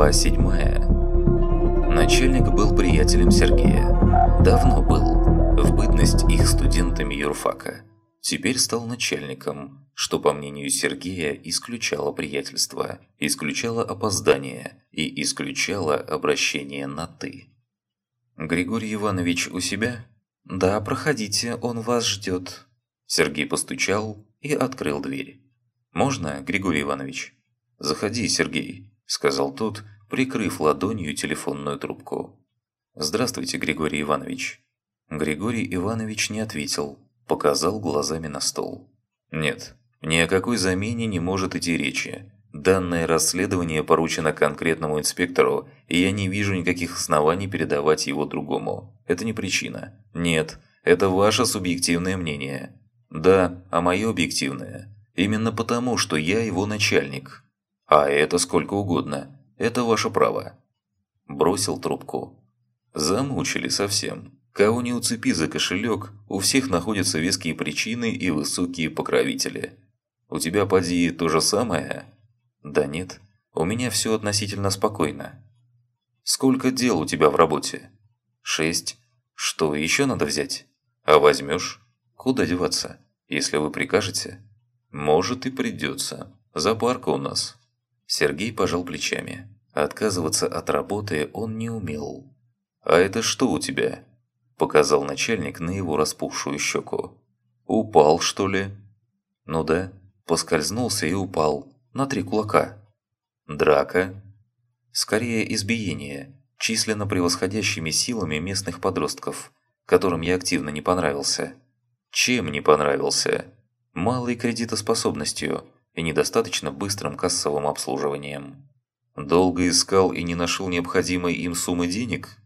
Глава 7 Начальник был приятелем Сергея. Давно был, в бытность их студентами юрфака. Теперь стал начальником, что, по мнению Сергея, исключало приятельство, исключало опоздание и исключало обращение на «ты». «Григорий Иванович у себя?» «Да, проходите, он вас ждет». Сергей постучал и открыл дверь. «Можно, Григорий Иванович?» «Заходи, Сергей», – сказал тот, прикрыв ладонью телефонную трубку. «Здравствуйте, Григорий Иванович». Григорий Иванович не ответил, показал глазами на стол. «Нет, ни о какой замене не может идти речи. Данное расследование поручено конкретному инспектору, и я не вижу никаких оснований передавать его другому. Это не причина. Нет, это ваше субъективное мнение. Да, а мое объективное. Именно потому, что я его начальник. А это сколько угодно. Это ваше право. Бросил трубку. Замучили совсем. Кого не уцепи за кошелек, у всех находятся веские причины и высокие покровители. У тебя, поди, то же самое? Да нет, у меня все относительно спокойно. Сколько дел у тебя в работе? Шесть. Что, еще надо взять? А возьмешь? Куда деваться? Если вы прикажете? Может и придется. Запарка у нас. Сергей пожал плечами. Отказываться от работы он не умел. «А это что у тебя?» Показал начальник на его распухшую щеку. «Упал, что ли?» «Ну да, поскользнулся и упал. На три кулака». «Драка?» «Скорее избиение, численно превосходящими силами местных подростков, которым я активно не понравился». «Чем не понравился?» «Малой кредитоспособностью» и недостаточно быстрым кассовым обслуживанием. Долго искал и не нашел необходимой им суммы денег?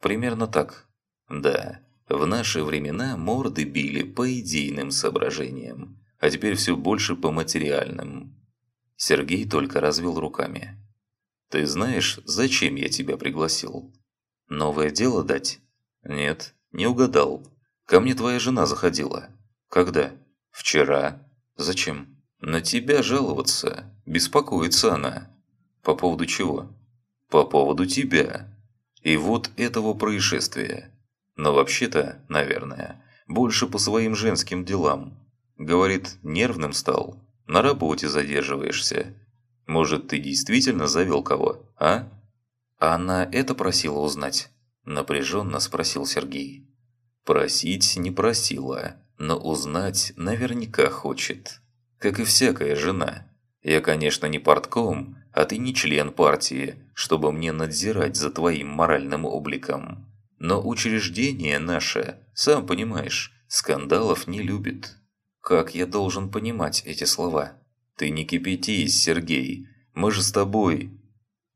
Примерно так. Да, в наши времена морды били по идейным соображениям, а теперь все больше по материальным. Сергей только развел руками. «Ты знаешь, зачем я тебя пригласил? Новое дело дать?» «Нет, не угадал. Ко мне твоя жена заходила». «Когда?» «Вчера». «Зачем?» На тебя жаловаться, беспокоится она. По поводу чего? По поводу тебя. И вот этого происшествия. Но вообще-то, наверное, больше по своим женским делам. Говорит, нервным стал, на работе задерживаешься. Может, ты действительно завел кого, а? Она это просила узнать? Напряженно спросил Сергей. Просить не просила, но узнать наверняка хочет как и всякая жена. Я, конечно, не портком, а ты не член партии, чтобы мне надзирать за твоим моральным обликом. Но учреждение наше, сам понимаешь, скандалов не любит. Как я должен понимать эти слова? Ты не кипятись, Сергей, мы же с тобой.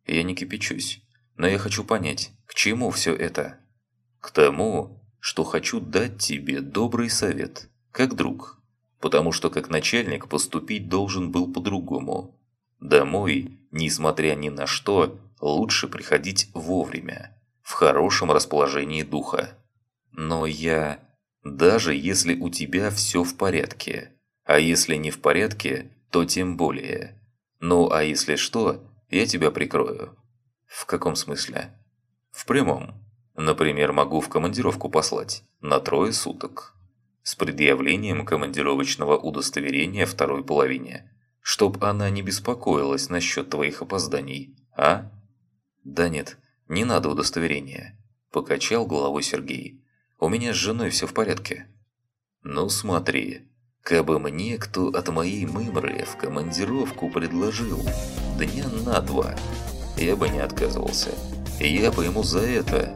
Я не кипячусь, но я хочу понять, к чему все это? К тому, что хочу дать тебе добрый совет, как друг потому что как начальник поступить должен был по-другому. Домой, несмотря ни на что, лучше приходить вовремя, в хорошем расположении духа. Но я... Даже если у тебя все в порядке, а если не в порядке, то тем более. Ну а если что, я тебя прикрою. В каком смысле? В прямом. Например, могу в командировку послать на трое суток с предъявлением командировочного удостоверения второй половине, чтоб она не беспокоилась насчет твоих опозданий, а? Да нет, не надо удостоверения, покачал головой Сергей. У меня с женой все в порядке. Ну смотри, кабы мне кто от моей мымры в командировку предложил дня на два, я бы не отказывался. Я бы ему за это